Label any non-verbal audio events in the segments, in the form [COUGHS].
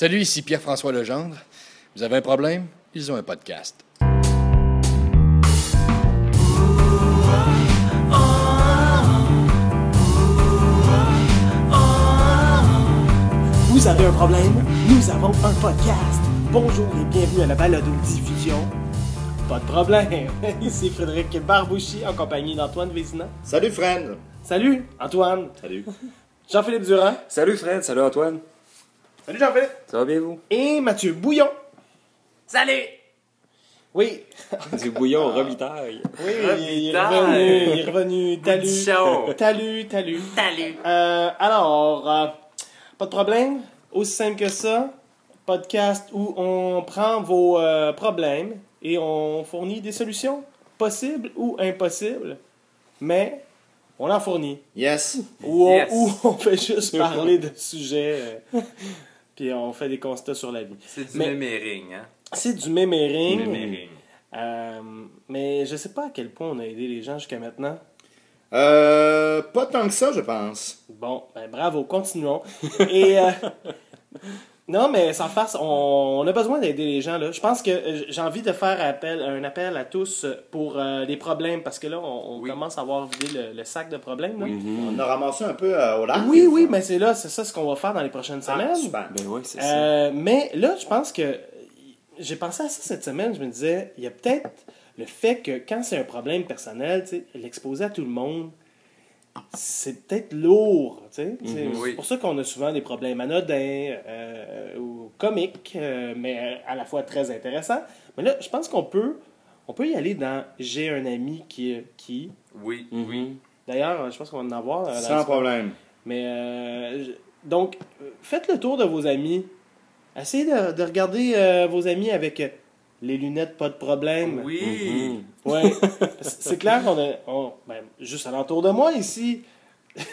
Salut, ici Pierre-François Legendre. Vous avez un problème? Ils ont un podcast. Vous avez un problème? Nous avons un podcast. Bonjour et bienvenue à la balade diffusion. Pas de problème. [LAUGHS] Ici Frédéric Barbouchi en compagnie d'Antoine Vézina. Salut Fred! Salut Antoine. Salut. Jean-Philippe Durand. Salut Fred, salut Antoine. Salut Jean-Philippe. Ça va bien vous? Et Mathieu Bouillon. Salut! Oui. [LAUGHS] Du bouillon revitaille. Oui, il est revenu. Il est revenu. Coup de Talu. chaud. Talu, talu. Salut! Euh, alors, euh, pas de problème? Aussi simple que ça. Podcast où on prend vos euh, problèmes et on fournit des solutions possibles ou impossibles. Mais on en fournit. Yes! Ou on, Yes. ou on fait juste parler de sujets. [LAUGHS] puis on fait des constats sur la vie. C'est du Mais- méméring, hein? C'est du méméring. Méméring. Euh, mais je sais pas à quel point on a aidé les gens jusqu'à maintenant. Euh, pas tant que ça, je pense. Bon, ben bravo, continuons. [LAUGHS] Et euh, non, mais sans farce, on, on a besoin d'aider les gens là. Je pense que euh, j'ai envie de faire appel, un appel à tous pour euh, les problèmes parce que là, on, on Oui. commence à avoir vidé le, le sac de problèmes. là. On a ramassé un peu euh, au large. Oui, oui, mais c'est là, c'est ça ce qu'on va faire dans les prochaines Ah, semaines. super. Ben oui, c'est ça. Euh, mais là, je pense que j'ai pensé à ça cette semaine. Je me disais, il y a peut-être le fait que quand c'est un problème personnel, l'exposer à tout le monde, c'est peut-être lourd. C'est Mhm. Oui. pour ça qu'on a souvent des problèmes anodins euh, ou comiques, euh, mais à la fois très intéressants. Mais là, je pense qu'on peut, on peut y aller dans J'ai un ami qui. qui Oui, Mhm. oui. D'ailleurs, je pense qu'on va en avoir. euh, Sans problème. mais euh, je- donc, faites le tour de vos amis. Essayez de, de regarder euh, vos amis avec euh, les lunettes, pas de problème. Oui! Mhm. Ouais. c'est clair qu'on a. on- ben, juste alentour de moi ici. [LAUGHS]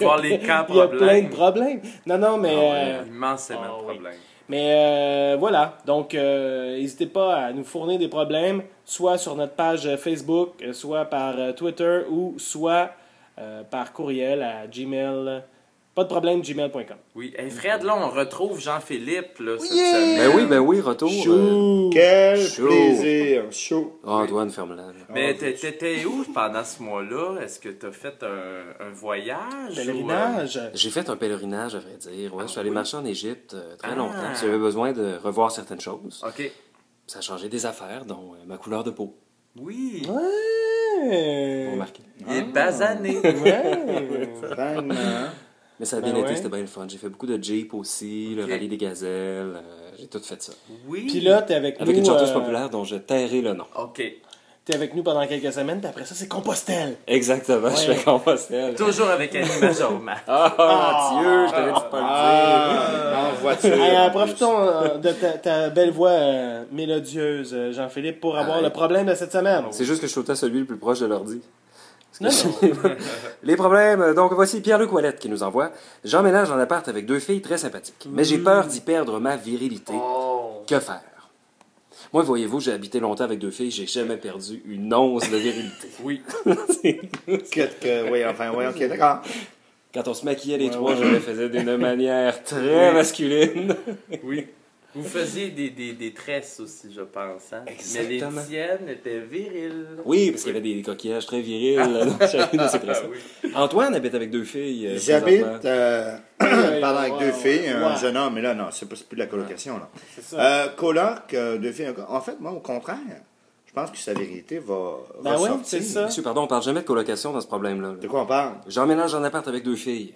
Voir les cas Il y a plein de problèmes. Non, non, mais. Ah ouais, euh, immensément ah de oui. problèmes. mais euh, voilà. Donc, euh, n'hésitez pas à nous fournir des problèmes, soit sur notre page Facebook, euh, soit par Twitter ou soit par courriel à gmail. Pas de problème, gmail.com. Oui. Hey Fred, là, on retrouve Jean-Philippe, là, cette Yeah! semaine. Ben oui, ben oui, retour. euh. Chou! Quel Chaud. plaisir! Chaud! Ah, Antoine, ferme-la. là. Mais t'é- t'étais où pendant ce mois-là? Est-ce que t'as fait un, un voyage? ou, euh, Pèlerinage. J'ai fait un pèlerinage, à vrai dire. Ouais, je suis allé oui? marcher en Égypte euh, très Ah. longtemps. J'avais besoin de revoir certaines choses. OK. Ça a changé des affaires, dont euh, ma couleur de peau. Oui. Vous Ouais. remarquez. Il est basané. Ouais. [LAUGHS] Mais ça a bien Ben été, ouais. c'était bien le fun. J'ai fait beaucoup de Jeep aussi, le rallye des gazelles. euh, J'ai tout fait ça. Oui. Puis là, t'es avec, Avec nous. une chanteuse euh, populaire dont je tairai le nom. OK. T'es avec nous pendant quelques semaines, puis après ça, c'est Compostelle. Exactement, je fais Compostelle. Toujours avec Annie Majorma. Ah, Mathieu, je t'avais dit pas le dire. Ah, en voiture. Hey, en profitons euh, de ta, ta belle voix euh, mélodieuse, Jean-Philippe, pour avoir Ah, le problème de cette semaine. C'est juste que je suis celui le plus proche de l'ordi. Non, non. [LAUGHS] Les problèmes, donc voici Pierre-Luc Ouellette qui nous envoie. J'emménage en appart avec deux filles très sympathiques, mais j'ai peur d'y perdre ma virilité. Oh. Que faire? Moi, voyez-vous, j'ai habité longtemps avec deux filles, j'ai jamais perdu une once de virilité. [LAUGHS] Oui. [LAUGHS] Que, oui, enfin, oui, ok, d'accord. Quand on se maquillait les Ouais, trois, ouais. je le faisais d'une manière très masculine. Oui. Vous faisiez des, des, des tresses aussi, je pense. Hein? Exactement. Mais les tiennes étaient viriles. Oui, parce qu'il y avait des coquillages très virils dans chacune de ces Ah tresses. oui. Antoine habite avec deux filles. euh, J'habite, euh, [COUGHS] pardon, avec ouais, deux ouais, filles, un ouais. jeune homme, mais là, non, c'est plus de la colocation, là. C'est ça. Euh, coloc, euh, deux filles, un gars. En fait, moi, au contraire, je pense que sa vérité va, Ben va ouais, sortir. c'est ça. Monsieur, pardon, on parle jamais de colocation dans ce problème-là. là. De quoi on parle? J'emménage en appart avec deux filles.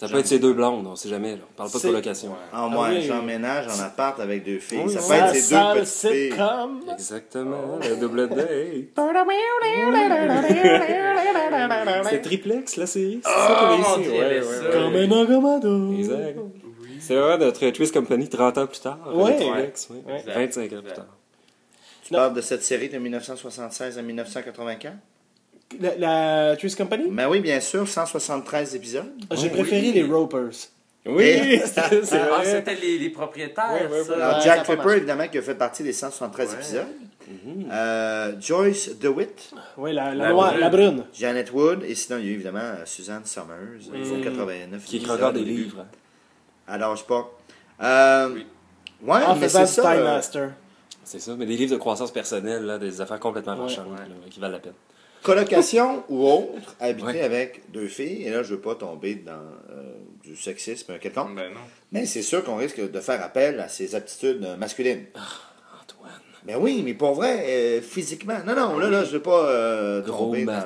Ça peut être ces deux blondes, on sait jamais. Là. On parle pas de colocation. Ah, moi, oui. j'emménage en appart avec deux filles. Oui, ça peut être ces deux petites filles. sitcom. Exactement, le double date. C'est triplex la série, c'est ça Oh, qu'on ça. Comme un engomado. Exact. C'est vraiment notre Twist Company 30 ans plus tard. Ouais. le triplex, ouais. Ouais. 25 ans plus tard. Tu parles de cette série de 1976 à 1984? La, la Twist Company? Ben oui, bien sûr, 173 épisodes. J'ai oui. préféré les Ropers. Oui, [LAUGHS] Ah, c'était les, les propriétaires, ça. Alors, Jack marché. évidemment, qui a fait partie des 173 Ouais. épisodes. Mhm. Euh, Joyce DeWitt, Oui, la, la, La brune. la brune. Janet Wood, et sinon, il y a eu évidemment Suzanne Summers, font 89 Qui écrit encore des livres. Alors, je sais pas. Euh, Oui. Ouais, En mais faisant c'est ça. Time euh, Master. C'est ça, mais des livres de croissance personnelle, là, des affaires complètement Ouais. marchandes, Ouais. là, qui valent la peine. Colocation ou autre, habiter Ouais. avec deux filles, et là, je veux pas tomber dans euh, du sexisme quelconque, Ben non. mais c'est sûr qu'on risque de faire appel à ses aptitudes masculines. Antoine. Ben oui, mais pour vrai, euh, physiquement. Non, non, là, là, je veux pas euh, Gros tomber dans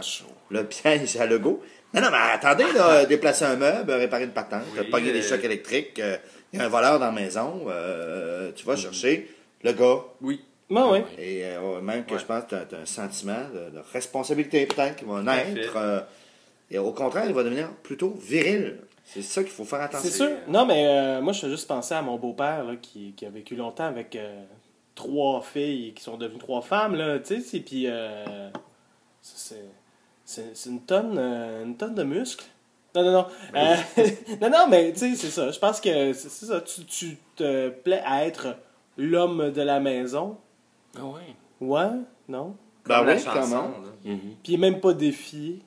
le piège à Lego. Non, non, mais attendez, là, [LAUGHS] déplacer un meuble, réparer une patente, Oui, pogner des euh, chocs électriques, euh, il y a un voleur dans la maison, euh, tu vas chercher le gars. Oui. Ben oui. Et euh, même que Ouais. je pense que tu as, un sentiment de, de responsabilité peut-être qui va naître. euh, et au contraire, il va devenir plutôt viril. C'est ça qu'il faut faire attention. C'est sûr. Non, mais euh, moi, je fais juste penser à mon beau-père qui, qui a vécu longtemps avec euh, trois filles qui sont devenues trois femmes. Là, tu sais, et puis euh, c'est, une, tonne, euh, une tonne de muscles. Non, non, non. [LAUGHS] Euh, [LAUGHS] non, non, mais tu sais, c'est ça. Je pense que c'est, c'est ça. Tu, tu te plais à être l'homme de la maison. Ah ouais. Ouais, non? Ben Comme la oui, chanson. Mhm. Puis il est même pas défié.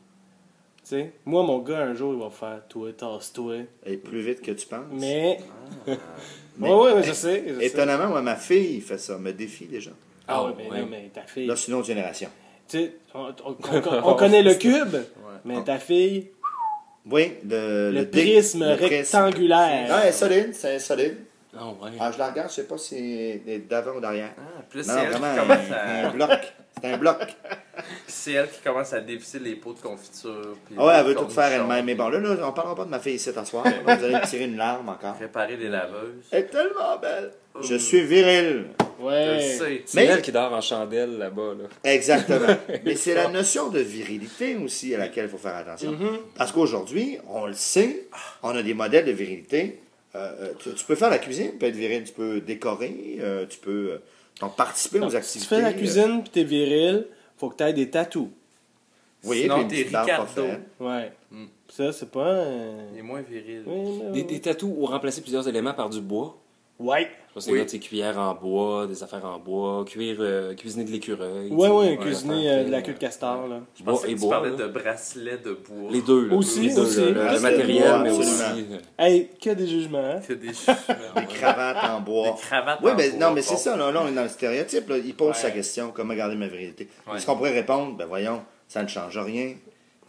Tu sais, moi, mon gars, un jour, il va faire toi, tasse-toi. Et plus vite que tu penses. Mais. Mais- [LAUGHS] ouais, ouais, mais je sais. je sais. Étonnamment, moi, ma fille fait ça, me défie déjà. Ah ouais, Ah, mais ouais. non, mais ta fille. Là, c'est une autre génération. Tu sais, on, on- on- [LAUGHS] on connaît le cube, mais ta fille, Oui, le, le, prisme le rectangulaire. Ah, elle est solide, c'est solide. Ah ouais. Ah, je la regarde, je sais pas si c'est d'avant ou d'arrière. Ah, Non, c'est elle, vraiment, qui un, à... bloc. C'est un bloc. [LAUGHS] c'est elle qui commence à dévisser les pots de confiture. puis Ah ouais, elle veut tout faire elle-même. Mais bon, là, là, on parlera pas de ma fille ici ce soir. Là, vous allez me tirer une larme encore. Réparer les laveuses. Elle est tellement belle. Je suis viril. Je le Ouais. sais. C'est Mais- elle qui dort en chandelle là-bas. Là. Exactement. [LAUGHS] Mais c'est la notion de virilité aussi à laquelle il faut faire attention. Mhm. Parce qu'aujourd'hui, on le sait, on a des modèles de virilité. Euh, euh, tu, tu peux faire la cuisine, tu peux être viril, tu peux décorer, euh, tu peux euh, donc participer aux Si tu activités. fais la euh, cuisine pis t'es viril, faut que t'aies des tatous. Oui, Sinon, puis t'es Ricardo. Ouais. Mm. Ça, c'est pas. euh, Il est moins viril. oui, mais- Des, des tatous ou remplacer plusieurs éléments par du bois. Ouais. Je sais Oui. pas, tu sais, cuillères en bois, des affaires en bois, cuire, euh, cuisiner de l'écureuil. Ouais, tu sais, ouais, des cuisiner euh, de la fines. queue de castor, là. Je Bois pensais et que tu bois. parlais là. de bracelets de bois. Les deux, là. Aussi, les deux, aussi. là, le- le, c'est matériel, le bois, mais absolument. aussi. euh, Hey, que des jugements. Que des, Des cravates en bois. des cravates Oui, en mais bois, non, mais c'est ça. Là, là, on est dans le stéréotype. Là. Il pose Ouais. sa question comment garder ma virilité Ouais. Est-ce qu'on pourrait répondre ben voyons, ça ne change rien.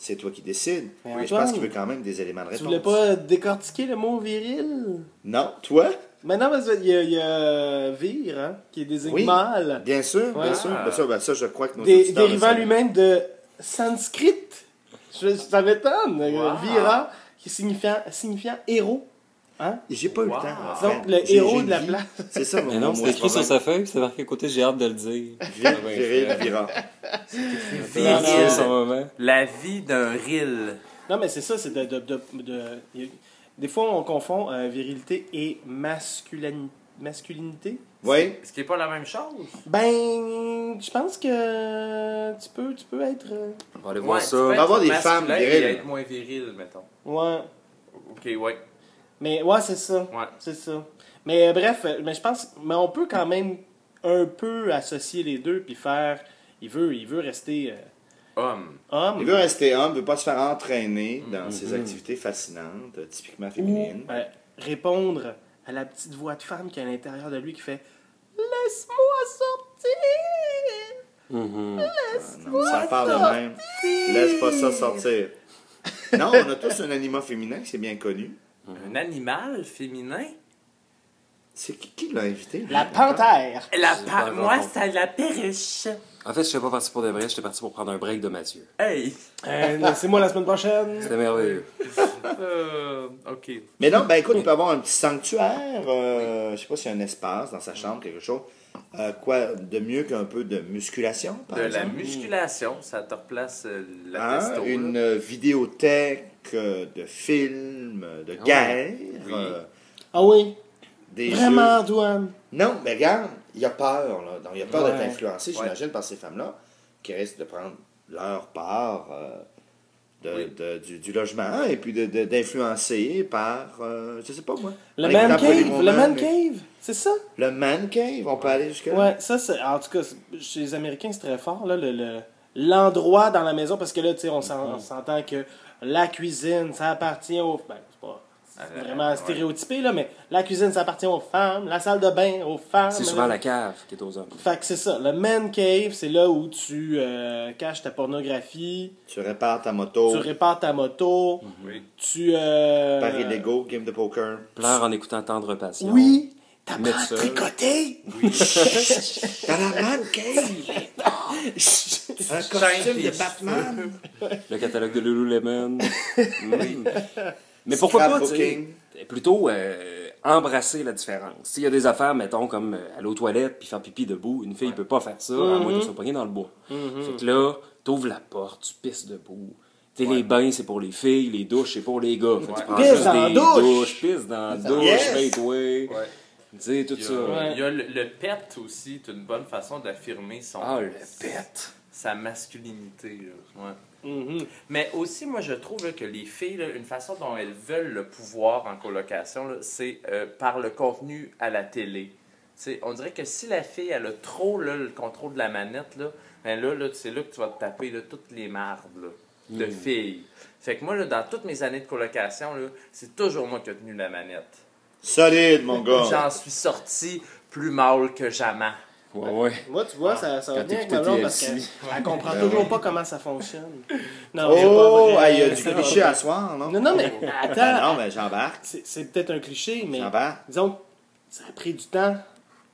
C'est toi qui décides. Mais Oui, je pense qu'il veut quand même des éléments de Tu réponse. voulais pas décortiquer le mot viril? Non, toi? Mais il y a, il y a Vir, hein, qui désigne Oui. mâle. Bien sûr, Ouais. bien sûr. Ben ça, ben ça, je crois que nos le dérivant lui-même de sanskrit. Je, ça m'étonne. Wow. Vira, qui signifiant, signifiant héros. Hein? J'ai pas eu le temps. Donc, le héros de la vie. place. [LAUGHS] C'est ça, mon Mais non, c'est écrit sur sa feuille, c'est marqué à côté, j'ai hâte de le dire. Vir- [LAUGHS] Viril, vira. Viril. C'est son moment. La vie d'un ril. Non, mais c'est ça, c'est de. de, de, de- des fois, on confond euh, virilité et masculin- masculinité. Oui, Ce qui n'est pas la même chose? Ben, je pense que tu peux, tu peux être. euh, On va aller Ouais, voir tu ça. peux va être avoir des masculin femmes et viriles. être moins viril, mettons. Ouais. Ok, ouais. Mais ouais, c'est ça. Ouais. C'est ça. Mais euh, bref, euh, mais je pense. Mais on peut quand même un peu associer les deux puis faire. Il veut, il veut rester euh, Homme. homme. il veut rester homme, il veut pas se faire entraîner dans Mm-hmm. ses activités fascinantes, typiquement ou féminines. euh, répondre à la petite voix de femme qui est à l'intérieur de lui qui fait Laisse-moi sortir Mhm. Ah, non, ça part de même. Laisse pas ça sortir. Non, on a tous un anima féminin, c'est bien connu. Un animal féminin? C'est qui, qui l'a invité? La panthère La C'est pa- pas Moi, c'est la perruche. En fait, je suis pas parti pour de vrai, j'étais parti pour prendre un break de Mathieu. Hey. Euh, C'est moi la semaine prochaine. C'était merveilleux. Euh, ok. Mais non, ben écoute, il peut avoir un petit sanctuaire, euh, je sais pas s'il y a un espace dans sa chambre, quelque chose. Euh, quoi de mieux qu'un peu de musculation, par De la exemple? musculation, ça te replace euh, la Hein? testo. là. Une euh, vidéothèque euh, de films, de Ah guerre, Oui. euh, Ah oui, des vraiment, jeux. Antoine? Non, mais regarde, il a peur. Là. Donc, il a peur d'être influencé, j'imagine, par ces femmes-là, qui risquent de prendre leur part euh, de, Oui. de- du, du logement et puis de- de- d'influencer par, euh, je sais pas moi. Le man cave, le man mais- cave, c'est ça? Le man cave, on peut aller jusque-là? Ouais, ça, c'est. En tout cas, chez les Américains, c'est très fort, là, le. le- L'endroit dans la maison, parce que là, tu sais, on on s'entend que la cuisine, ça appartient au. Ben, c'est pas. Euh, vraiment ouais. stéréotypé, là, mais la cuisine, ça appartient aux femmes, la salle de bain aux femmes. C'est souvent la cave qui est aux hommes. Fait que c'est ça. Le man cave, c'est là où tu euh, caches ta pornographie, Tu répares ta moto, tu répares ta moto, Oui. tu... Euh... paris Lego, game de poker. Pleure en écoutant Tendre Passion. Oui! T'as Mettre pas ça. tricoté! [LAUGHS] T'as la man cave! [LAUGHS] Un costume de Batman! Le catalogue de Lululemon. [LAUGHS] Mm. Mais pourquoi pas, tu sais, Scrapbooking. plutôt euh, embrasser la différence. S'il y a des affaires, mettons, comme euh, aller aux toilettes puis faire pipi debout, une fille peut pas faire ça, à moins qu'elle soit pognée dans le bois. Fait que là, t'ouvres la porte, tu pisses debout. Tu sais, les bains, c'est pour les filles, les douches, c'est pour les gars. Fait que tu prends Pisse juste dans la des douche. douches, pisse dans la douche, Yes. sais, tout Il y ça. il y a le, le pet aussi, c'est une bonne façon d'affirmer son Ah, le pet. sa masculinité. là. Ouais. Mhm. Mais aussi, moi, je trouve là, que les filles, là, une façon dont elles veulent le pouvoir en colocation, c'est euh, par le contenu à la télé. on dirait que si la fille elle a trop là, le contrôle de la manette, là, ben là, là, c'est là que tu vas te taper toutes les mardes de Mm. filles. Fait que moi, là, dans toutes mes années de colocation, c'est toujours moi qui ai tenu la manette. Solide, mon gars. J'en suis sorti plus mal que jamais. Ouais, ouais. Moi, tu vois, ça, ça va bien avec ma blonde parce qu'elle elle comprend Ben toujours oui. pas comment ça fonctionne. Non, Oh, pas ah, il y a du cliché à soir, non? Non, non, mais Ben attends. non, mais j'embarque. C'est peut-être un cliché, mais disons que ça a pris du temps.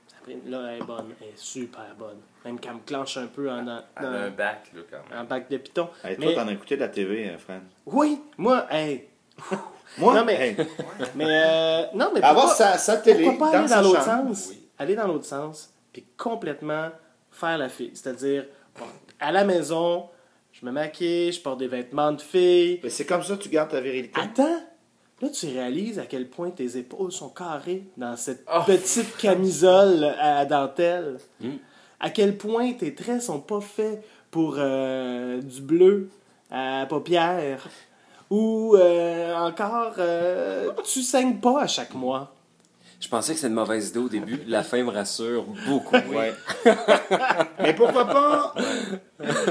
Ça a pris- Là, elle est bonne. Elle est super bonne. Même qu'elle me clenche un peu en, Elle a un bac, là, quand même. en bac de piton. Hey, toi, Mais- t'en as écouté de la TV, hein, Fran? Oui, moi, hey. [LAUGHS] Moi? Non, mais- hey, Mais euh, non, mais avoir pourquoi, sa, sa télé pourquoi pas dans aller dans l'autre sens? Aller dans l'autre sens, puis complètement faire la fille. C'est-à-dire, bon, à la maison, je me maquille, je porte des vêtements de fille. Mais c'est comme ça que tu gardes ta virilité. Attends! Là, tu réalises à quel point tes épaules sont carrées dans cette Oh. petite camisole à dentelle. Mm. À quel point tes traits sont pas faits pour euh, du bleu à paupières. Ou euh, encore, euh, tu saignes pas à chaque mois. Je pensais que c'était une mauvaise idée au début. La fin me rassure beaucoup. Ouais. [LAUGHS] Mais pourquoi pas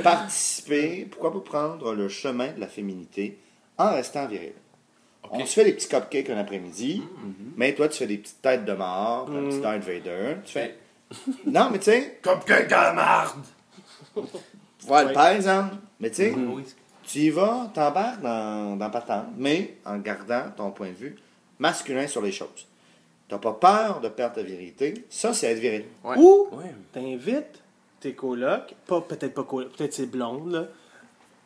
participer, pourquoi pas prendre le chemin de la féminité en restant viril? On se fait des petits cupcakes un après-midi, mais toi, tu fais des petites têtes de mort, un petit Darth Vader. Tu fais. Non, mais tu sais. [LAUGHS] Cupcake à la marde! Voilà, Ouais. par exemple. Mais tu sais, Oui. tu y vas, t'embarques dans, dans patente, mais en gardant ton point de vue masculin sur les choses. T'as pas peur de perdre ta virilité. Ça, c'est être viril. Ouais. Ou Ouais. t'invites tes colocs, pas, peut-être pas colocs, peut-être c'est blonde, là,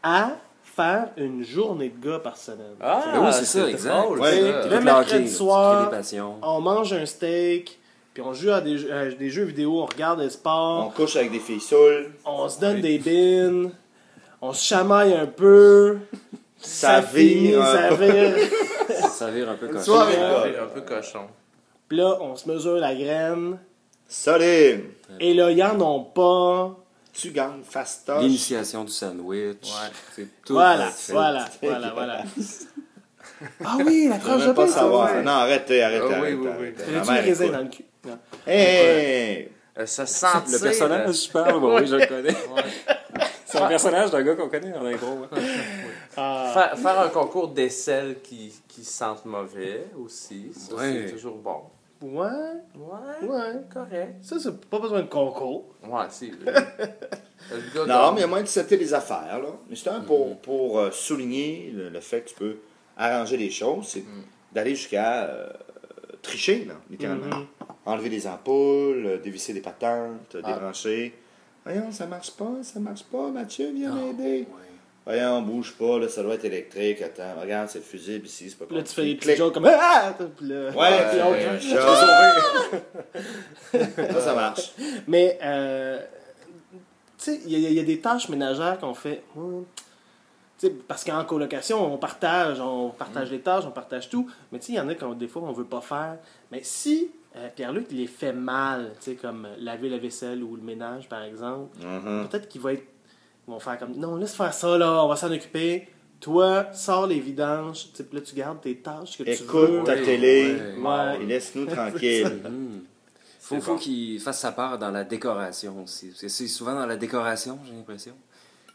à faire une journée de gars par semaine. Ah, oui, c'est ça, exact. drôle, Ouais. ça. Le mercredi soir. On mange un steak, puis on joue à des, jeux- à des jeux vidéo, on regarde des On sports, couche avec des filles saoules. on, se donne des bines, on se chamaille un peu, Ça vire ça vire. Ça vire un peu comme soirée un peu cochon. Puis là, on se mesure la graine, Solide. et là, ils en ont pas. Tu gagnes fastoche. L'initiation du sandwich. Ouais. C'est tout Voilà, voilà, voilà, voilà. Ah oui, la Je tranche de pain, ça, ouais. Non, arrêtez, arrêtez, Ah oui, arrêtez. oui, oui. le mère raisin dans le cul? Non. Hey! Euh, se sentir. Le personnage, je parle, bon, oui, je le connais. C'est un personnage d'un gars qu'on connaît en hein. Ah. Faire, faire un concours d'aisselles qui, qui sentent mauvais aussi. Ça, Ouais. c'est toujours bon. Ouais, Ouais. ouais. Correct. Ça, c'est pas besoin de concours. Ouais, gars [LAUGHS] Non, mais il y a moyen de setter les affaires, là. Mais c'est un pour, pour euh, souligner le, le fait que tu peux arranger les choses, c'est d'aller jusqu'à euh, tricher, là, littéralement. Mhm. Enlever des ampoules, euh, dévisser des patentes, Ah. débrancher. Voyons, ça marche pas, ça marche pas, Mathieu, viens Ah, m'aider. ouais. Voyons, bouge pas, là, ça doit être électrique. Attends, regarde, c'est le fusible ici, c'est pas Puis là, tu fais compliqué. des petits jokes comme Ah! Puis là- Ouais, [LAUGHS] puis [LAUGHS] ça, ça marche. Mais, euh, tu sais, il y, a- il y a des tâches ménagères qu'on fait. hmm, tu sais, parce qu'en colocation, on partage, on partage les tâches, on partage tout. Mais tu sais, il y en a quand des fois on veut pas faire. Mais si euh, Pierre-Luc les fait mal, tu sais, comme laver la vaisselle ou le ménage, par exemple, Mhm. peut-être qu'ils vont être, ils vont faire comme non, laisse faire ça là, on va s'en occuper. Toi, sors les vidanges, puis là tu gardes tes tâches que tu veux. Écoute ta Ouais, télé ouais. Ouais. et laisse-nous [LAUGHS] tranquille. Hmm. Faut, C'est faut bon. qu'il fasse sa part dans la décoration aussi. Parce que c'est souvent dans la décoration, j'ai l'impression,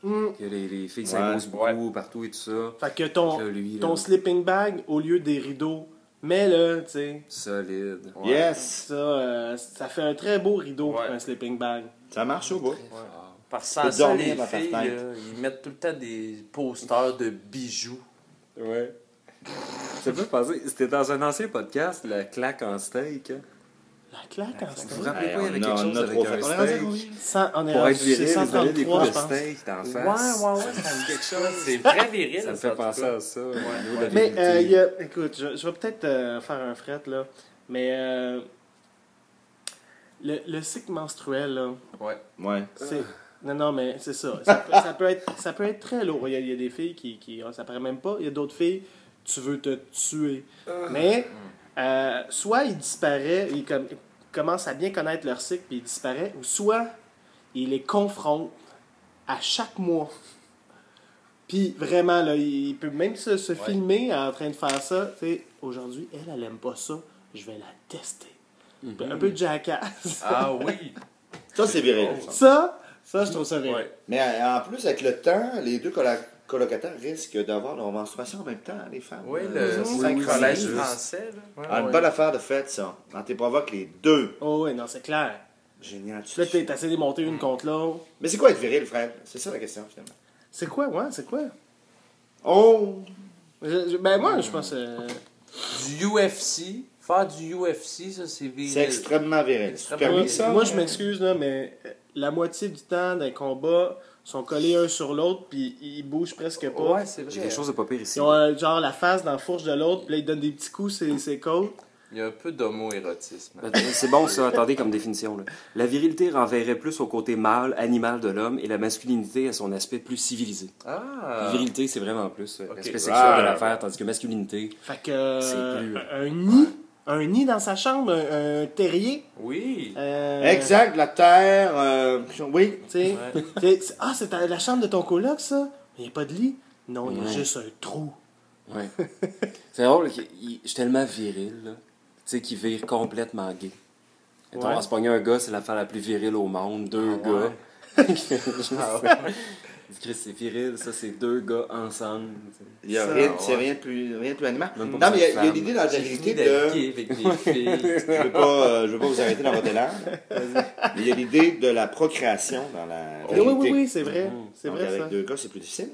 Hmm. que les, les filles Ouais, s'imposent ouais. beaucoup partout et tout ça. Fait que ton, Là, lui, là, ton sleeping bag, au lieu des rideaux Mais là, tu sais, Solide. Ouais. Yes! ça, euh, ça fait un très beau rideau pour un sleeping bag. Ça marche au bout. Que sans ça, les dans filles, là, ils mettent tout le temps des posters de bijoux. Ouais. Ça fait penser, c'était dans un ancien podcast, la claque en steak. hein. La claque en Vous steak? vous rappelez Hey, pas, il y on avait quelque chose avec trop un fait. On est rendu à steak. on est Pour être viril, c'est ils donnaient des 133, coups de steak d'en Ouais, face. ouais, ouais, ça me dit quelque chose. C'est très viril. Ça me fait penser à ça. Mais euh, écoute, je, vais peut-être euh, faire un fret là, mais euh, le, le cycle menstruel là, Ouais. Ouais. c'est non non mais c'est ça. Ça peut, ça peut être ça peut être très lourd. Il y a, il y a des filles qui qui ça paraît même pas. Il y a d'autres filles tu veux te tuer. Mais euh, soit il disparaît, il, com- il commence à bien connaître leur cycle puis il disparaît, ou soit il les confronte à chaque mois. Puis vraiment, là, il peut même se, se filmer en train de faire ça. Tu sais, aujourd'hui, elle, elle aime pas ça. Je vais la tester. Un peu de jackass. Ah oui. Ça, c'est viril. Ça, ça, je trouve ça vrai. Ouais. Mais euh, en plus, avec le temps, les deux colo- colocataires risquent d'avoir leur menstruation en même temps, les femmes. Oui, Euh, le oui, oui. français. Là. Ouais, Ah, une ouais. bonne affaire de fête, ça. Quand t'es provoques les deux. Oh, ouais, non, c'est clair. Génial. tu là, te t'es- t'essaies de monter une contre l'autre. Mais c'est quoi être viril, frère? C'est ça la question, finalement. C'est quoi, ouais, c'est quoi? Oh! Je- je- ben, moi, je pense. euh, Du UFC. Faire du UFC, ça, c'est viril. C'est extrêmement viril. C'est Extrêmement permis, Moi, ça? moi, je m'excuse, là, mais euh, la moitié du temps d'un combat sont collés un sur l'autre, puis ils bougent presque pas. Ouais, c'est J'ai vrai. des choses de pas pire ici. Ils ont euh, genre la face dans la fourche de l'autre, puis là, ils donnent des petits coups sur ses côtes. Il y a un peu d'homo-érotisme. Ben, C'est bon ça, attendez comme définition. là. La virilité renverrait plus au côté mâle, animal de l'homme et la masculinité à son aspect plus civilisé. Ah. Virilité, c'est vraiment plus euh, Ok. l'aspect sexuel de l'affaire, tandis que masculinité, Fait que. euh, C'est plus- un nid. Un nid dans sa chambre, un, un terrier. Oui. euh, Exact, la terre. euh, oui. Tu sais. Ouais. Ah, c'est la chambre de ton coloc, ça? Il n'y a pas de lit? Non, il y a Ouais. juste un trou. Ouais. [LAUGHS] c'est drôle, qu'il- il- je suis tellement viril, là. Tu sais, qui vire complètement gay. Mettons, Ouais. on se pogne un gars, c'est l'affaire la plus virile au monde. Deux Ah gars. [LAUGHS] Ah Chris, c'est viril, ça, c'est deux gars ensemble. tu sais. Il y a Ça, rien, ouais. c'est rien de plus, rien de plus animal. Non, mais il y a, l'idée dans la vérité de. avec des filles. [LAUGHS] Je veux pas, euh, je veux pas vous arrêter dans votre élan. Mais il y a l'idée de la procréation dans la Oui, vérité. oui, oui, oui, c'est vrai. Mhm. C'est vrai, avec ça. deux gars, c'est plus difficile.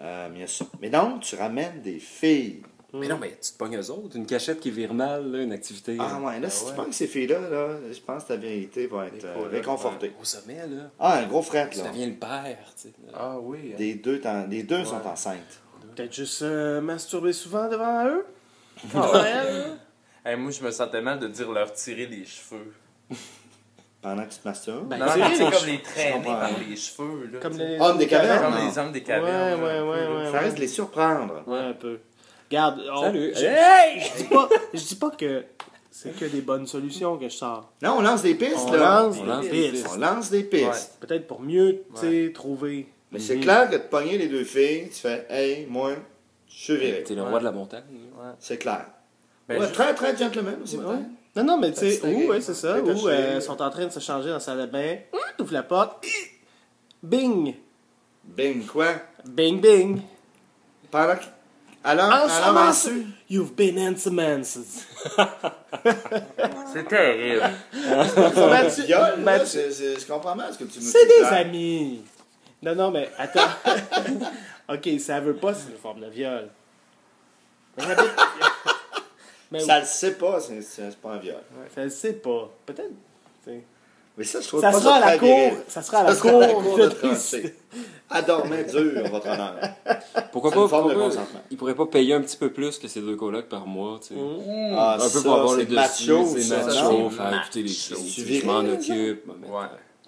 Euh, mais, mais donc, tu ramènes des filles. Mais non, mais tu te pognes eux autres, une cachette qui vire mal, là, une activité. Ah ouais, là, si ouais. tu penses que ces filles-là, là, je pense que ta vérité va être euh, réconfortée. Au sommet, là. Ah, un gros fret, là. deviens le père, tu sais. Ah oui. hein. Les deux, t'en- les deux sont enceintes. Peut-être juste euh, masturber souvent devant eux? [LAUGHS] Ah Devant elles. Hey, moi, je me sentais mal de dire leur tirer les cheveux. Pendant que tu te masturbes? Ben, non, c'est comme cheveux. les traîner par les cheveux. Là, Comme les Hommes des cavernes. Comme les hommes des cavernes. ouais, ouais, peu, ouais. Ça risque de les surprendre. Ouais, un peu. Regarde, on- Salut. Je, Hey! je dis pas, je dis pas que c'est que des bonnes solutions que je sors. Non, on lance des pistes, On là. lance On des lance des pistes. pistes. On lance des pistes. Peut-être pour mieux, tu sais, trouver. Mais c'est clair que de pogner les deux filles, tu fais Hey, moi, je suis viril. T'es le Ouais. roi de la montagne. C'est clair. Ben, Ouais, je- Très, très gentleman aussi, Ouais. peut-être. Non, non, mais tu sais, Fait que où, ouais, c'est ça, fait où caché. euh, sont en train de se changer dans la salle de bain. Hum, Ouvre la porte. Bing! Bing, quoi? Bing, bing! Pendant que. Alors, alors, Ensemence! ensuite. You've been ensemence. C'est terrible. Mathieu- là, c'est- c'est- je comprends mal ce que tu nous C'est des amis! Non, non, mais attends. [LAUGHS] ok, ça veut pas, c'est une forme de viol. [LAUGHS] Mais Ça le sait pas, c'est c'est pas un viol. ça le sait pas. Peut-être. tu sais. Mais ça, je trouve Ça pas sera à la cour. Ça sera à la Ça sera à la cour. cour de trancher. À dormir dur, votre honneur. Pourquoi C'est pas, pourquoi consentement. il pourrait pas payer un petit peu plus que ces deux colocs par mois, tu sais. Ah, Un peu ça, pour avoir c'est le dessus, macho, c'est macho, faire écouter les choses. Je m'en occupe. Ouais.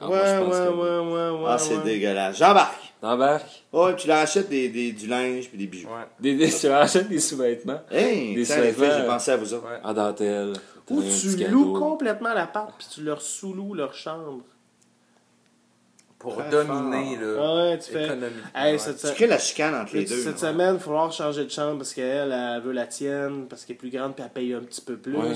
Ah, Ouais, moi, ouais, pense ouais, que- ouais, ouais. Ah, c'est ouais. dégueulasse. J'embarque. T'embarques. Oh, puis tu leur achètes des, des, du linge puis des bijoux. Ouais. Des, des, tu achètes des sous-vêtements Hey, Des les sous-vêtements. j'ai pensé à vous autres. Ouais. en dentelle. Ou tu loues cadeau. complètement l'appart puis tu leur sous-loues leur chambre. Pour Très dominer, fort. là. Ouais, tu fais. Économiquement. Hey, ouais. cette, Tu crées la chicane entre les deux. cette semaine, il va falloir changer de chambre parce qu'elle, elle veut la tienne, parce qu'elle est plus grande puis elle paye un petit peu plus. Ouais.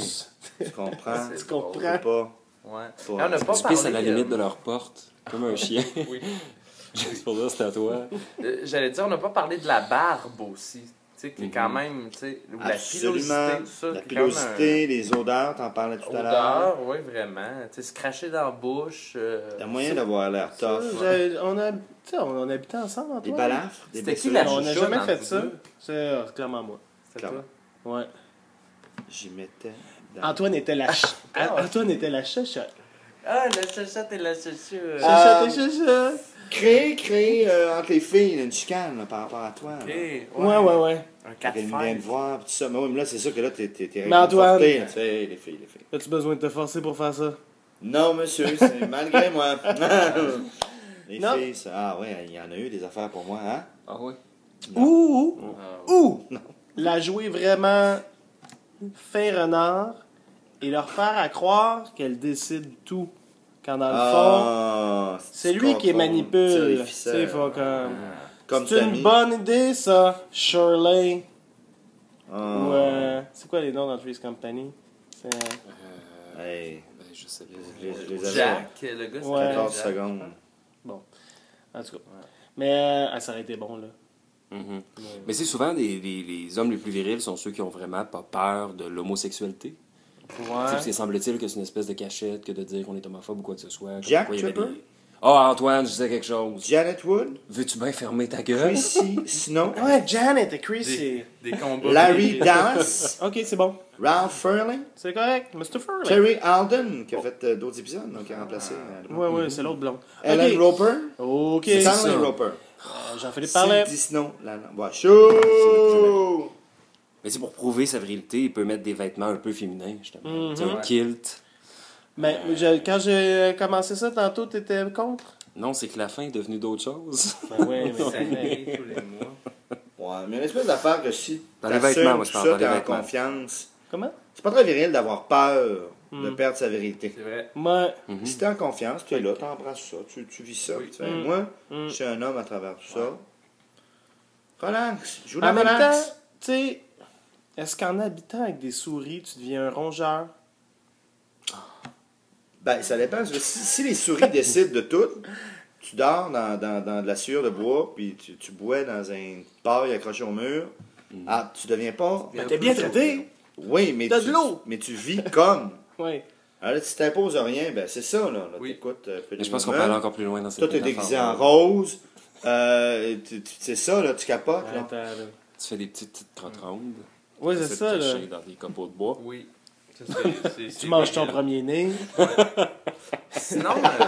Tu comprends? [LAUGHS] Tu On comprends? pas. Ouais. On pas Tu pisses à la limite euh, de leur porte, comme un chien. [LAUGHS] Oui. [LAUGHS] Juste pour dire, c'est à toi. Euh, J'allais dire, on n'a pas parlé de la barbe aussi. Tu sais, qui est quand même, tu sais, la pilosité, tout ça. La pilosité, les odeurs, t'en parlais tout à l'heure. Odeur, oui, vraiment. Tu sais, se cracher dans la bouche. euh, T'as moyen d'avoir l'air Ça, tough. on, a, tu sais, on, on habitait ensemble, Des Antoine? balafres, des C'était qui blessures. la On n'a jamais fait ça. deux? C'est euh, clairement moi. C'est Clairement. toi? Ouais. J'y mettais. dans- Antoine était la ch... [LAUGHS] Antoine était la chachotte. Ah, la chachotte et la chouchou. euh, Ah. Chachotte et chachotte. Créer, créer euh, entre les filles une chicane là, par rapport à toi. Ok, là. ouais. Ouais, ouais, ouais. Un 4 Elle vient de voir, pis tout ça. Mais oui, mais là, c'est sûr que là, t'es, t'es, t'es Mais Antoine-. Tu sais, les filles, les filles. As-tu besoin de te forcer pour faire ça? Non, monsieur, c'est [LAUGHS] malgré moi. [LAUGHS] les Non. filles, ça. Ah, ouais, il y en a eu des affaires pour moi, hein? Ah oui? Ou, Ah, ou, la jouer vraiment fin renard et leur faire à croire qu'elle décide tout. Quand dans le fond, Ah, c'est lui qui tire manipule. les Tu ficelles. Comme... C'est une bonne idée, ça, Shirley. Ou, euh, c'est quoi les noms dans Three's Company? C'est, euh, Euh, Hey, ben, je sais les- les avais. Jack, le gars, c'est Ouais. 14 Jack. secondes. en tout cas. Mais euh, ah, ça aurait été bon, là. Mhm. Mais c'est souvent des, les, les hommes les plus virils sont ceux qui ont vraiment pas peur de l'homosexualité. Ouais. C'est semble-t-il que c'est une espèce de cachette que de dire qu'on est homophobe ou quoi que ce soit. Jack Tripper? Ah, Antoine, je disais quelque chose. Janet Wood, Veux-tu bien fermer ta gueule? Chrissy Snow, [LAUGHS] Ouais, Janet et Chrissy. Des, des combats. Larry Dallas, [LAUGHS] Ok, c'est bon. Ralph Furley, C'est correct. Mr. Furley. Terry Alden, qui a fait euh, d'autres épisodes, donc qui a remplacé. euh, Ouais, ouais, c'est l'autre blond. Ellen. Roper, Ok. Stanley ça. Roper, Euh, Jean-Philippe parlait. Cindy Snow, la... Ouais, chaud! Mais c'est pour prouver sa virilité, il peut mettre des vêtements un peu féminins, justement. Tu sais, Un kilt. Mais je- quand j'ai commencé ça tantôt, t'étais contre? Non, c'est que la fin est devenue d'autre chose. [LAUGHS] Ben ouais, Ça arrive tous les mois. Ouais, mais une espèce d'affaire que si Dans les t'assumes vêtements, moi, je tout parle en confiance. Comment? C'est pas très viril d'avoir peur de Mm. perdre sa vérité. C'est vrai. Moi, Mhm. Si t'es en confiance, tu es là, t'embrasses ça, tu, tu vis ça. Oui. Tu fais, Mm. Moi, Mm. je suis un homme à travers tout ça. Relax, joue en la même temps, tu sais, est-ce qu'en habitant avec des souris, tu deviens un rongeur? Ben, ça dépend. Si, si les souris [LAUGHS] décident de tout, tu dors dans, dans, dans de la sueur de bois, puis tu, tu bois dans un paille accroché au mur, ah, tu deviens pas. Ben, t'es bien traité. Oui, mais tu, de l'eau. mais tu vis comme. [LAUGHS] Oui. Alors là, si t'imposes rien, ben c'est ça, là. là Oui. t'écoutes, euh, Mais je pense qu'on peut aller encore plus loin dans cette Toi, t'es déguisé en rose. Euh, c'est ça, là, tu capotes, là. Tu fais des petites, petites crottes rondes. Oui, c'est ça, là. dans des copeaux de bois. Oui. Ça, c'est- c'est- Tu manges ton premier nez Sinon, [LAUGHS] euh,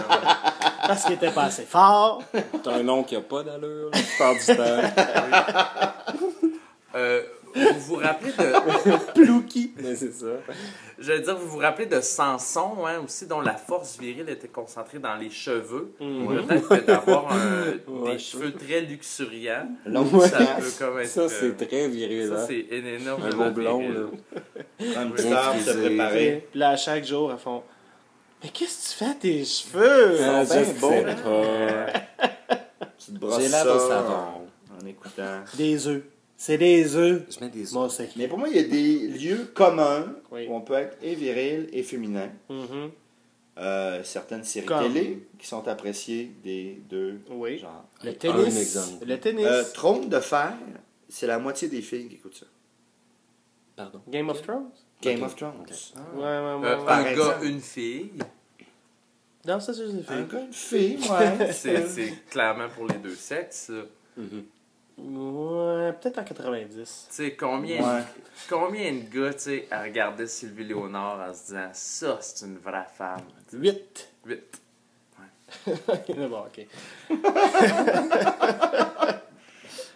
parce qu'il était pas assez fort. T'as un nom qui a pas d'allure, la plupart du temps. [LAUGHS] euh, vous vous rappelez de. [LAUGHS] Plouki. Mais c'est ça. Je veux dire, vous vous rappelez de Samson, hein, aussi, dont la force virile était concentrée dans les cheveux. Mhm. Peut-être que d'avoir un- Ouais. des cheveux très luxuriants, Long ça peut comme être. Ça, c'est euh, très viril. ça, hein. c'est énorme. Un beau blond, là. Prendre heure pour se préparer. Puis là, à chaque jour, elles font Mais qu'est-ce que tu fais? À tes cheveux Ah, Ils sont bien beaux. sais pas. [LAUGHS] Tu te brosses J'ai ça savon. en écoutant. Des œufs. C'est des œufs. Je mets des œufs. Mais pour moi, il y a des lieux communs Oui. où on peut être et viril et féminin. Mhm. Euh, certaines séries Comme? télé qui sont appréciées des deux Oui. genres. Le Un tennis. exemple. Le tennis. Euh, Trône de fer, c'est la moitié des filles qui écoutent ça. Pardon. Game of Thrones? Game of Thrones. Ouais, ouais, ouais. Euh, ouais. un Par gars, une fille, Non, ça, je l'ai Un fait. gars, une fille, ouais. [LAUGHS] c'est c'est clairement pour les deux sexes. ça. Mhm. Ouais, peut-être en 90. Tu sais, combien, Ouais. combien de gars, tu sais, à regarder Sylvie Léonard en se disant ça, c'est une vraie femme. 8. Vite. bon, ok. [LAUGHS]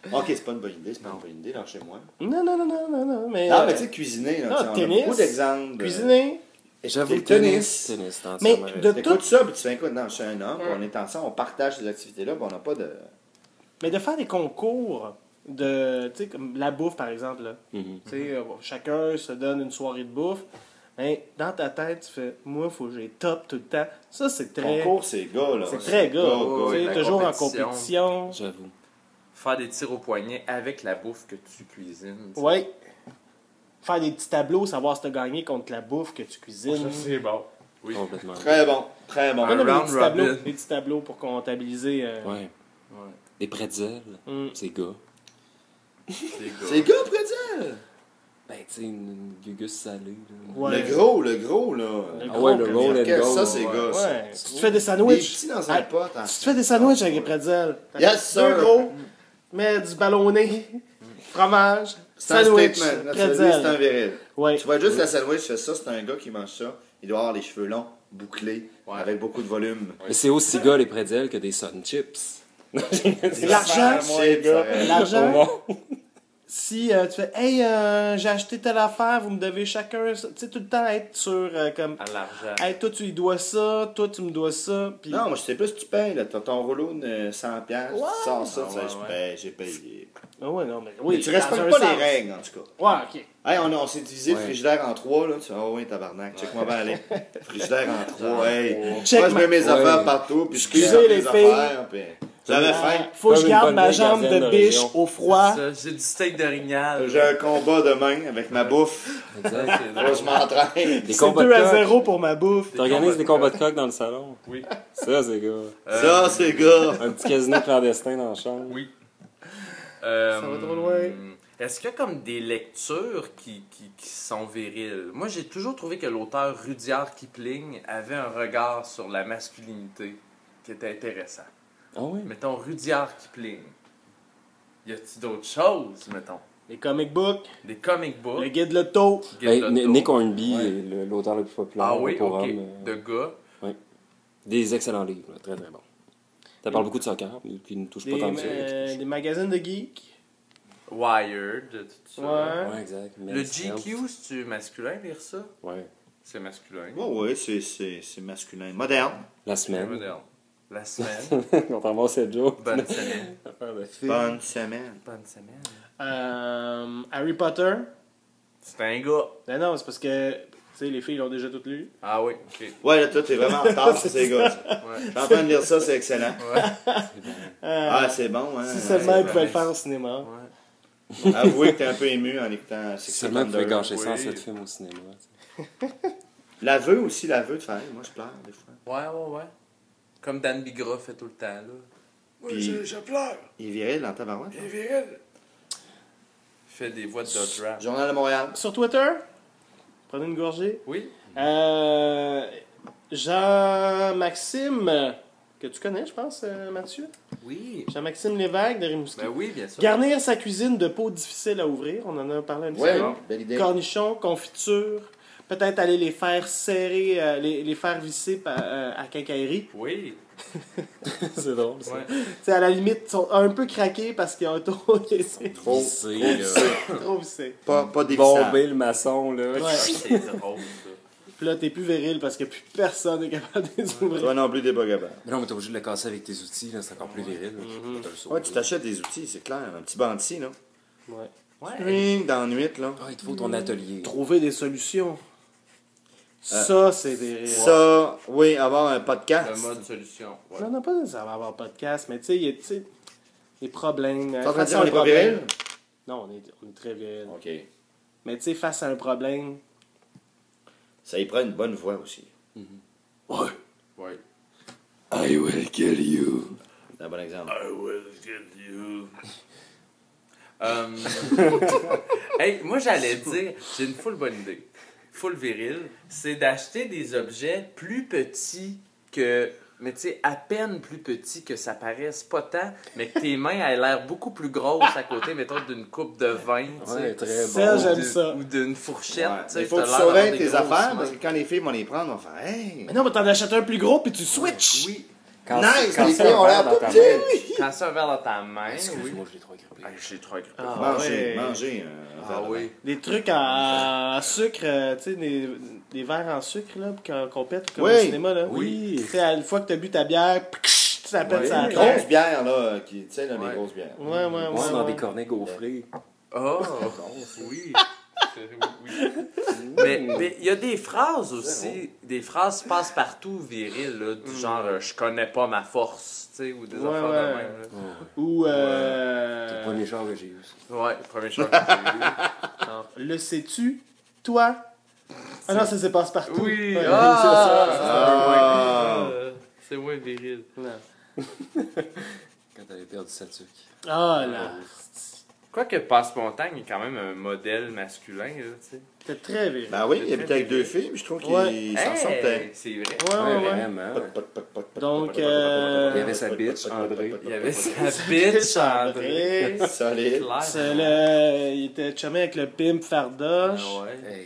[LAUGHS] Ok, c'est pas une bonne idée, c'est pas une bonne idée, là, chez moi. Non, non, non, non, non, non. Mais. Non, euh, mais tu sais, cuisiner, là, non, tu sais, on tennis, a beaucoup d'exemples. de- Cuisiner. J'avoue, le tennis. tennis. Tennis, Mais de tout. ça, puis tu fais, écoute, non, je suis un homme, on est ensemble, on partage ces activités-là, puis on n'a pas de. Mais de faire des concours de. Tu sais, comme la bouffe, par exemple. Là. Mhm. Tu sais, euh, chacun se donne une soirée de bouffe. Mais dans ta tête, tu fais, moi, il faut que j'ai top tout le temps. Ça, c'est très. Concours, c'est gars, là. C'est très gars. gars, Tu sais, la toujours en compétition. J'avoue. Faire des tirs au poignet avec la bouffe que tu cuisines. tu sais. Ouais. Faire des petits tableaux, savoir si t'as gagné contre la bouffe que tu cuisines. Ça, c'est bon. Oui. Complètement. Très bon, très bon. Des, petits tableaux, des petits tableaux pour comptabiliser. euh, Ouais. Des pretzels, mm. c'est gars. C'est gars, Pretzel! Ben, tu sais, une, une gugus salée. là. Ouais. Le gros, le gros, là. Le Ah ouais, le gros, roll and go. ça, c'est ouais. gars. Ouais. Tu te fais des Des sandwichs. petits dans Ah, un pot. hein. Tu te fais des sandwichs avec les pretzels. Yes, Deux sir. gros, mets du ballonné, fromage, C'est un sandwich, c'est un viril. Ouais. Tu vois juste la sandwich, c'est ça, c'est un gars qui mange ça. Il doit avoir les cheveux longs, bouclés, Ouais. avec beaucoup de volume. Mais c'est aussi gars les pretzels que des sun chips. [LAUGHS] C'est l'argent. L'argent. Si euh, tu fais, hey, euh, j'ai acheté telle affaire, vous me devez chacun, ça. tu sais, tout le temps être sur, euh, comme, À l'argent. hey, toi tu lui dois ça, toi tu me dois ça, puis Non, moi je sais plus, tu payes, là. T'as ton rouleau de 100$, piastres, Ouais. tu sors ça, Ah, tu ouais, sais, je ouais. paye, j'ai payé. Ah ouais, non, mais Mais oui. tu respectes pas sens. les règles, en tout cas. Ouais, ok. Hey, on, on s'est divisé le frigidaire en trois, là. Tu fais, oh oui, tabarnak, check-moi bien aller. [LAUGHS] frigidaire en trois, hey. Check Moi, je mets mes Ouais. affaires partout, puis je les mes filles. affaires, puis j'avais faim. Faut que je garde ma jambe de biche au froid. J'ai du steak d'orignal. J'ai un combat demain avec ma bouffe. Exact. Là, je m'entraîne. C'est combats 2 de à coq. 0 pour ma bouffe. T'organises des combats de coq dans le salon? Oui. Ça, c'est gars. Euh, Ça, c'est gars. Un petit casino clandestin dans la chambre. Oui. Euh, Ça va trop loin. Est-ce qu'il y a comme des lectures qui, qui, qui sont viriles? Moi, j'ai toujours trouvé que l'auteur Rudyard Kipling avait un regard sur la masculinité qui était intéressant. Ah oui? Mettons, Rudyard Kipling. Y a-t-il d'autres choses, mettons? Les comic books, Des comic books? le guide Ben, d'auto. Ni- Nick Hornby Ouais. est le- l'auteur le plus populaire Ah oui, pour ok. hommes. euh, De gars. Des excellents livres, là, très très bons. Ça parle beaucoup de soccer, mais qui ne touche Des, pas tant que ça. euh, des magazines de geeks. Wired, tout ça. Ouais. Ouais, exact. Le Men's. GQ, c'est-tu masculin, lire ça? Ouais. C'est masculin. Ouais, ouais, c'est- masculin. Moderne. La C'est semaine. moderne. La semaine. [LAUGHS] Contrairement à cette joke. Bonne semaine. Bonne semaine. Bonne semaine. Euh, Harry Potter? C'est un gars. Ben non, c'est parce que, tu sais, les filles l'ont déjà toutes lu. Ah oui, ok. Ouais, là, toi, t'es vraiment en retard sur ces gars. Je suis en train de lire ça, c'est excellent. Ouais. Euh, Ah, c'est bon, hein. si seulement ils ouais, pouvaient le faire au cinéma. Ouais. Avouez que t'es un peu ému en écoutant Six C'est Feet même pouvait Under. gâcher ça en Oui. films au cinéma. tu sais. [LAUGHS] L'aveu aussi, l'aveu de faire. Moi, je pleure des fois. Ouais, ouais, ouais. Comme Dan Bigra fait tout le temps, là. Puis- pleure. Il est viril dans ta barouette. Il est viril. Il fait des voix de Dodge Rap. Journal de Montréal. Sur Twitter, prenez une gorgée. Oui. Euh, Jean-Maxime, que tu connais, je pense, euh, Mathieu? Oui. Jean-Maxime Lévesque de Rimouski. Ben oui, bien sûr. Garnir sa cuisine de pots difficiles à ouvrir. On en a parlé un petit Ouais, peu. belle idée. Cornichons, confiture. Peut-être aller les faire serrer, euh, les, les faire visser euh, à quincaillerie. Oui. [LAUGHS] c'est drôle, ça. Ouais. Tu sais, à la limite, ils sont un peu craqués parce qu'ils ont [LAUGHS] trop Vissé, trop là. vissé. trop vissé. Pas, pas dévissable. Bomber le maçon, là. Ouais. Ah, c'est drôle, ça. Puis là, t'es plus viril parce que plus personne n'est capable de les ouvrir. Toi non plus, t'es pas capable. Mais non, mais t'es obligé de le casser avec tes outils, là, c'est encore plus viril. là. Mhm. Sauver. Ouais, tu t'achètes des outils, c'est clair. Un petit bandit, là. Ouais. Ouais. Ring dans la nuit, là. Ah, il te faut ton atelier. Trouver des solutions. Ça, c'est des. Ça, oui, avoir un Le podcast. mode solution. Ouais. Non, non, pas nécessairement avoir podcast, mais tu sais, il y a tu problèmes. En train de dire on un est pas viril? Non, on est, on est très viril. OK. Mais tu sais, face à un problème. Ça y prend une bonne voix aussi. Ouais. I will kill you. C'est un bon exemple. I will get you. Euh, [LAUGHS] [LAUGHS] hey, moi j'allais dire, j'ai une full bonne idée, full viril, c'est d'acheter des objets plus petits que, mais tu sais, à peine plus petits que ça paraisse pas tant, mais que tes mains aient l'air beaucoup plus grosses à côté, mettons, d'une coupe de vin, tu sais. Ouais, très Ça, bon. j'aime Ou de- ça. Ou d'une fourchette, Ouais. tu sais. Il faut que tu surveilles tes affaires mains. parce que quand les filles vont les prendre, on va faire Hey! Mais non, mais t'en achètes un plus gros puis tu switches. Oui, Quand Nice, quand les c'est filles un ont l'air verre dans ta main- quand c'est un verre dans ta main. Excuse-moi, je l'ai trop grippé. Ah, j'ai trop agrippé. Ah, Manger, ouais. manger. un Ah verre de oui. Des trucs en, en sucre, euh, tu sais, des, des verres en sucre, là, qu'on pète comme Oui. au cinéma, là. Oui. Tu sais, une fois que t'as bu ta bière, ça pète Ouais. sa Une tête. grosse bière, là, qui, tu sais, là, les grosses bières. Ouais, ouais, ouais. Moi, dans des cornets gaufrés. Oh, [LAUGHS] [LAUGHS] oui. Oui. Mais il y a des phrases aussi, des phrases passe-partout viriles, là, du genre euh, je connais pas ma force, tu sais, ou des Ouais, affaires ouais. de même. Ou, C'est le euh... premier char que j'ai eu. ça. Ouais, premier choix que j'ai non, [LAUGHS] le sais-tu, toi? Ah non, ça se passe partout. eu. Oui, ah, [LAUGHS] c'est ça. Ah. Euh, [LAUGHS] c'est moins viril. Non. Quand t'avais perdu sa tuque. Ah là. Quoique Passe-Montagne est quand même un modèle masculin, là, tu sais. C'était très viril. Ben oui, C'est il habitait avec deux filles, puis je trouve qu'il Ouais. s'en Hey, sortait. C'est vrai. Ouais, ouais, ouais. vraiment. Donc, euh, Il y avait sa bitch, André. Il y avait sa bitch, André. Solide. C'est le... Il était chumé avec le pimp Fardoche. Ah ouais. Il a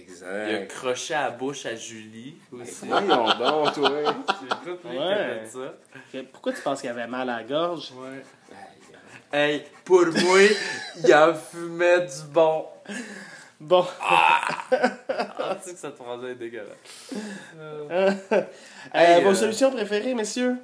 Exact. croché à la bouche à Julie aussi. Voyons donc, toi. C'est tout lui qui a Ouais. fait ça. Pourquoi tu penses qu'il avait mal à la gorge? Ouais. Hey, pour moi, il en fumait du bon. Bon. Ah, [LAUGHS] tu sais que cette phrase est dégueulasse. Euh, Hey, vos euh, solutions préférées, messieurs?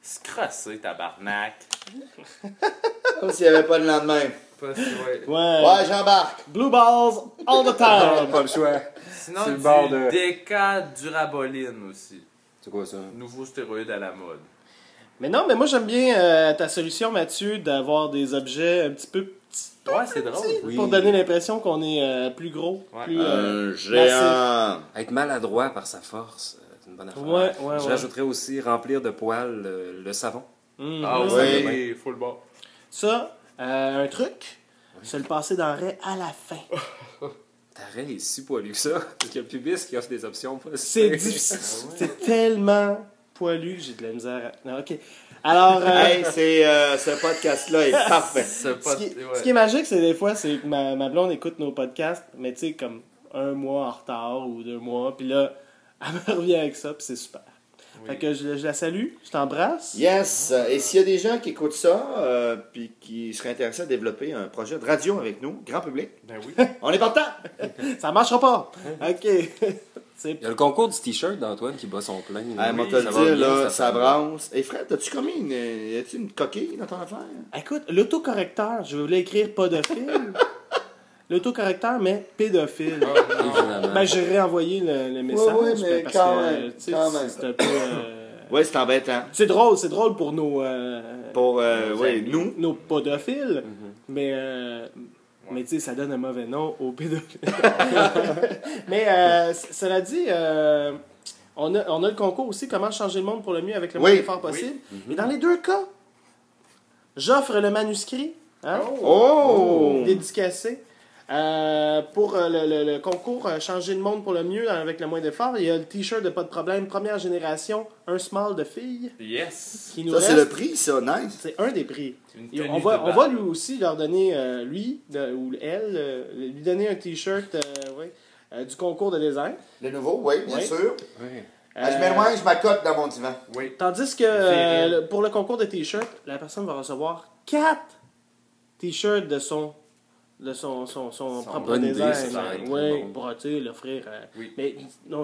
Se crosser, tabarnak. [LAUGHS] Comme s'il n'y avait pas de lendemain. Pas si- ouais. Ouais. Ouais, j'embarque. Blue balls all the time. Pas le choix. Sinon, du bord de- déca duraboline aussi. C'est quoi ça? Nouveau stéroïde à la mode. Mais non, mais moi j'aime bien euh, ta solution, Mathieu, d'avoir des objets un petit peu petits Ouais, c'est drôle. Oui. pour donner l'impression qu'on est euh, plus gros. Ouais. Plus, euh, Un géant. Être maladroit par sa force, euh, c'est une bonne affaire. Ouais, ouais, Je ouais. rajouterais aussi remplir de poils euh, le savon. hum, Ah oui. oui, full bon. Ça, euh, un truc, se le passer dans le raie à la fin. [LAUGHS] T'arrêtes, il est si poilu que ça. Parce qu'il y a Pubis qui offre des options. C'est difficile. C'est tellement poilu que j'ai de la misère à... Non, ok. Alors, euh, Hey, c'est, euh, ce podcast-là est parfait. Ce, pas. qui, ouais. ce qui est magique, c'est des fois, c'est que ma, ma blonde écoute nos podcasts, mais tu sais, comme un mois en retard ou deux mois, puis là, [LAUGHS] elle me revient avec ça, puis c'est super. Oui. Fait que je, je la salue, je t'embrasse. Yes. Et s'il y a des gens qui écoutent ça, euh, puis qui seraient intéressés à développer un projet de radio avec nous, grand public, Ben oui. on est partant. [LAUGHS] Ça marchera pas. [LAUGHS] Ok. Il y a le concours du t-shirt d'Antoine qui bat son plein. Ah, moi, Oui, ça va dire, bien, là, ça brasse. Et Fred, as-tu commis une, y a-tu une coquille dans ton affaire? Écoute, l'autocorrecteur, je voulais écrire podophile. [LAUGHS] L'autocorrecteur, mais pédophile. Ben, j'ai réenvoyé le, le message. ouais, mais parce quand que, même, quand même. C'est un peu. euh, [COUGHS] Oui, c'est embêtant. C'est drôle, c'est drôle pour nos. euh, Pour, euh, nos oui, amis, nous. Nos podophiles. Mhm. Mais. Mais tu sais, ça donne un mauvais nom aux pédophiles. [LAUGHS] [LAUGHS] mais euh, cela dit, euh, on, a, on a le concours aussi, comment changer le monde pour le mieux avec le Oui. moins d'efforts possible. Et dans les deux cas, j'offre le manuscrit. Hein? Oh! dédicacé. Euh, pour euh, le, le- le concours euh, Changer le monde pour le mieux avec le moins d'efforts, il y a le t-shirt de Pas de problème, première génération, un small de filles Yes. qui nous Ça, c'est le prix, ça, nice. C'est un des prix. Et on, va, de on va lui aussi leur donner, euh, lui de- ou elle, euh, lui donner un t-shirt euh, ouais, euh, du concours de design. Le nouveau, oui, bien sûr. Ouais. Ah, je m'éloigne, je m'accote dans mon divan. Oui. Tandis que euh, pour le concours de t-shirt, la personne va recevoir 4 t-shirts de son de son, son, son propre ça, ça va être oui, sais, l'offrir. euh, Oui. Mais non,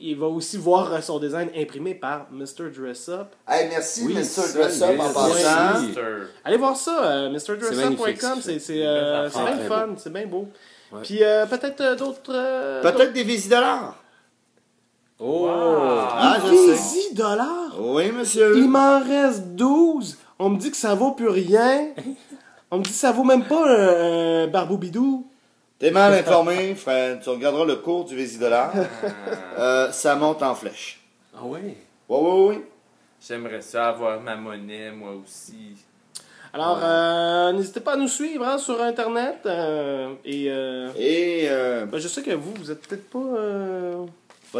il va aussi voir euh, son design imprimé par Mr. Dress Up. Hey, merci, Oui, Mr. Dress Up, en passant. Oui. Allez voir ça, euh, mrdressup.com, c'est c'est, euh, bien fun, c'est bien beau. Ouais. Puis euh, peut-être euh, d'autres. euh, Peut-être des visidollars. Oh! Wow. Ah, je d'autres- sais. 10 dollars! Oui, monsieur. Il m'en reste 12. On me dit que ça vaut plus rien. [LAUGHS] On me dit que ça vaut même pas un, un barboubidou. T'es mal informé, Fred. Tu regarderas le cours du Vésidollar. Euh, ça monte en flèche. Ah ouais? Oui, oui, oui. J'aimerais ça avoir ma monnaie, moi aussi. Alors, euh, n'hésitez pas à nous suivre hein, sur Internet. euh, et euh, Et, euh, ben, je sais que vous, vous êtes peut-être pas euh,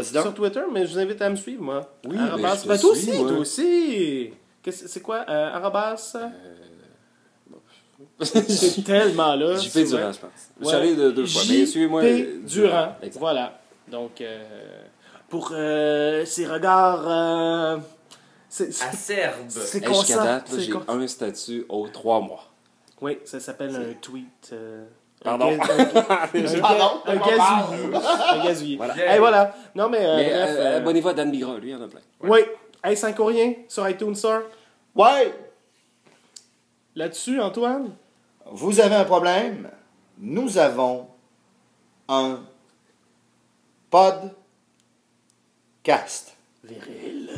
sur donc. Twitter, mais je vous invite à me suivre, moi. Oui, ben, je te ben, toi suis, aussi, toi aussi. Qu'est-ce- C'est quoi? Euh, arrobas? C'est tellement là. J'ai fait souvent. Durand, je pense. Je Ouais. suis allé deux, fois. Mais suivez-moi. Euh, Durand. Exact. Voilà. Donc, euh, pour euh, ces regards. euh, c'est- c'est- Acerbe. c'est Jusqu'à j'ai un statut aux trois mois. Oui, ça s'appelle un tweet. euh, Pardon. Un, [LAUGHS] gazouillis. Un gazouillis. Voilà. Hey, voilà. Non, mais. euh, euh, euh, abonnez-vous à Dan Bigra, lui, il y en a plein. Oui. Hey, 5 rien sur iTunes Store. Ouais. Là-dessus, Antoine? Vous avez un problème? Nous avons un podcast. Viril.